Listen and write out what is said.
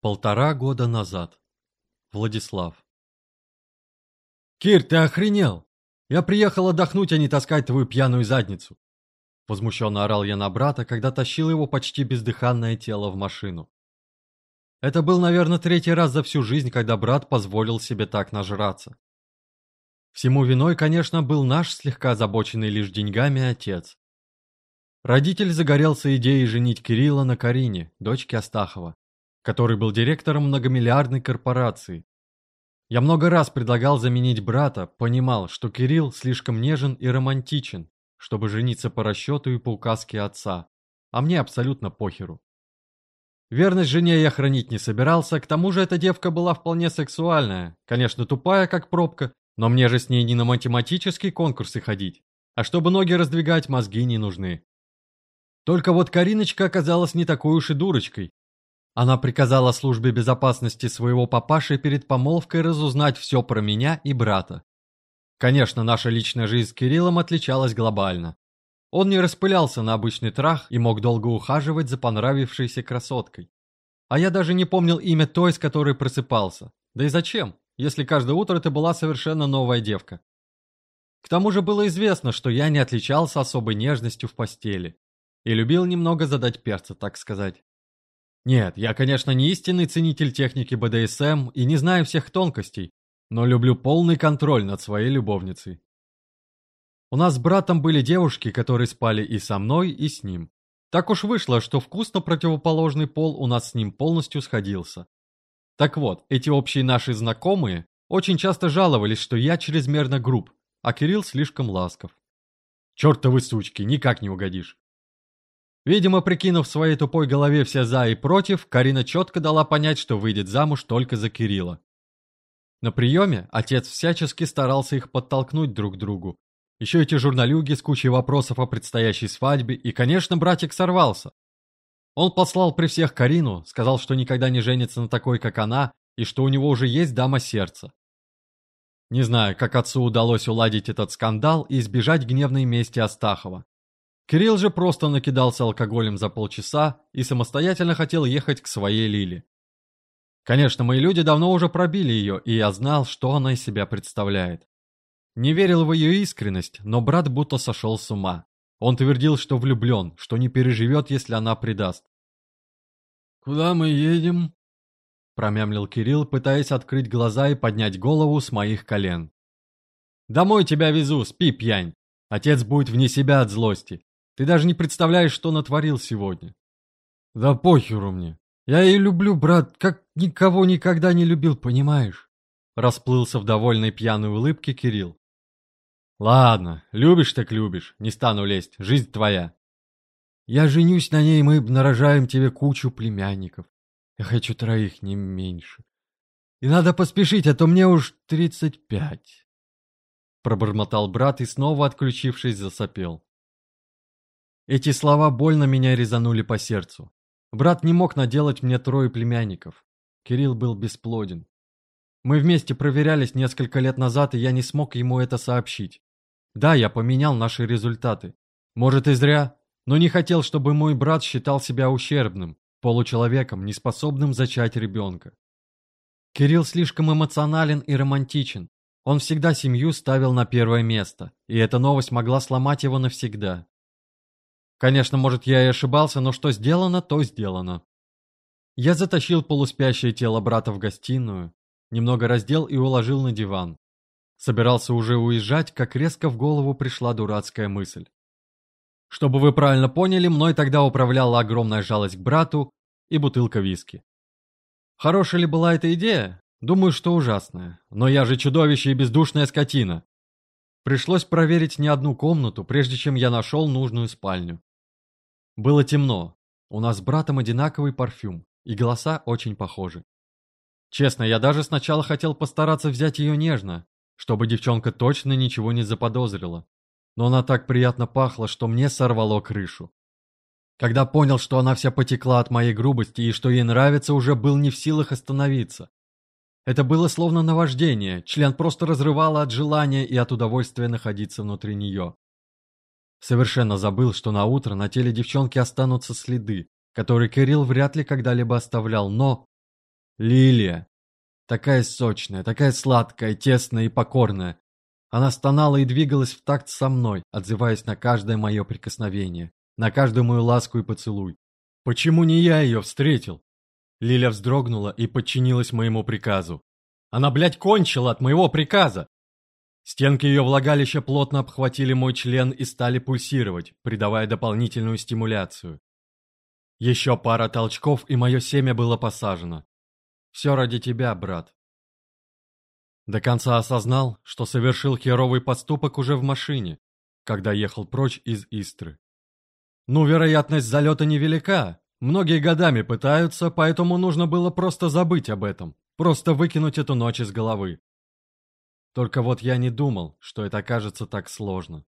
Полтора года назад. Владислав. «Кир, ты охренел! Я приехал отдохнуть, а не таскать твою пьяную задницу!» Возмущенно орал я на брата, когда тащил его почти бездыханное тело в машину. Это был, наверное, третий раз за всю жизнь, когда брат позволил себе так нажраться. Всему виной, конечно, был наш слегка озабоченный лишь деньгами отец. Родитель загорелся идеей женить Кирилла на Карине, дочке Астахова который был директором многомиллиардной корпорации. Я много раз предлагал заменить брата, понимал, что Кирилл слишком нежен и романтичен, чтобы жениться по расчету и по указке отца, а мне абсолютно похеру. Верность жене я хранить не собирался, к тому же эта девка была вполне сексуальная, конечно тупая, как пробка, но мне же с ней не на математические конкурсы ходить, а чтобы ноги раздвигать, мозги не нужны. Только вот Кариночка оказалась не такой уж и дурочкой, она приказала службе безопасности своего папаши перед помолвкой разузнать все про меня и брата. Конечно, наша личная жизнь с Кириллом отличалась глобально. Он не распылялся на обычный трах и мог долго ухаживать за понравившейся красоткой. А я даже не помнил имя той, с которой просыпался. Да и зачем, если каждое утро это была совершенно новая девка? К тому же было известно, что я не отличался особой нежностью в постели. И любил немного задать перца, так сказать. Нет, я, конечно, не истинный ценитель техники БДСМ и не знаю всех тонкостей, но люблю полный контроль над своей любовницей. У нас с братом были девушки, которые спали и со мной, и с ним. Так уж вышло, что вкусно противоположный пол у нас с ним полностью сходился. Так вот, эти общие наши знакомые очень часто жаловались, что я чрезмерно груб, а Кирилл слишком ласков. Чертовы сучки, никак не угодишь. Видимо, прикинув в своей тупой голове все «за» и «против», Карина четко дала понять, что выйдет замуж только за Кирилла. На приеме отец всячески старался их подтолкнуть друг к другу. Еще эти журналюги с кучей вопросов о предстоящей свадьбе, и, конечно, братик сорвался. Он послал при всех Карину, сказал, что никогда не женится на такой, как она, и что у него уже есть дама сердца. Не знаю, как отцу удалось уладить этот скандал и избежать гневной мести Астахова. Кирилл же просто накидался алкоголем за полчаса и самостоятельно хотел ехать к своей Лиле. Конечно, мои люди давно уже пробили ее, и я знал, что она из себя представляет. Не верил в ее искренность, но брат будто сошел с ума. Он твердил, что влюблен, что не переживет, если она предаст. «Куда мы едем?» Промямлил Кирилл, пытаясь открыть глаза и поднять голову с моих колен. «Домой тебя везу, спи, пьянь. Отец будет вне себя от злости. Ты даже не представляешь, что натворил сегодня. Да похеру мне. Я и люблю, брат, как никого никогда не любил, понимаешь? Расплылся в довольной пьяной улыбке Кирилл. Ладно, любишь так любишь, не стану лезть, жизнь твоя. Я женюсь на ней, мы нарожаем тебе кучу племянников. Я хочу троих, не меньше. И надо поспешить, а то мне уж тридцать пять. Пробормотал брат и снова, отключившись, засопел. Эти слова больно меня резанули по сердцу. Брат не мог наделать мне трое племянников. Кирилл был бесплоден. Мы вместе проверялись несколько лет назад, и я не смог ему это сообщить. Да, я поменял наши результаты. Может и зря, но не хотел, чтобы мой брат считал себя ущербным, получеловеком, неспособным зачать ребенка. Кирилл слишком эмоционален и романтичен. Он всегда семью ставил на первое место, и эта новость могла сломать его навсегда. Конечно, может, я и ошибался, но что сделано, то сделано. Я затащил полуспящее тело брата в гостиную, немного раздел и уложил на диван. Собирался уже уезжать, как резко в голову пришла дурацкая мысль. Чтобы вы правильно поняли, мной тогда управляла огромная жалость к брату и бутылка виски. Хорошая ли была эта идея? Думаю, что ужасная. Но я же чудовище и бездушная скотина. Пришлось проверить не одну комнату, прежде чем я нашел нужную спальню. Было темно. У нас с братом одинаковый парфюм, и голоса очень похожи. Честно, я даже сначала хотел постараться взять ее нежно, чтобы девчонка точно ничего не заподозрила. Но она так приятно пахла, что мне сорвало крышу. Когда понял, что она вся потекла от моей грубости и что ей нравится, уже был не в силах остановиться. Это было словно наваждение, член просто разрывало от желания и от удовольствия находиться внутри нее. Совершенно забыл, что на утро на теле девчонки останутся следы, которые Кирилл вряд ли когда-либо оставлял, но... Лилия. Такая сочная, такая сладкая, тесная и покорная. Она стонала и двигалась в такт со мной, отзываясь на каждое мое прикосновение, на каждую мою ласку и поцелуй. Почему не я ее встретил? Лиля вздрогнула и подчинилась моему приказу. Она, блядь, кончила от моего приказа! Стенки ее влагалища плотно обхватили мой член и стали пульсировать, придавая дополнительную стимуляцию. Еще пара толчков, и мое семя было посажено. Все ради тебя, брат. До конца осознал, что совершил херовый поступок уже в машине, когда ехал прочь из Истры. Ну, вероятность залета невелика. Многие годами пытаются, поэтому нужно было просто забыть об этом, просто выкинуть эту ночь из головы. Только вот я не думал, что это окажется так сложно.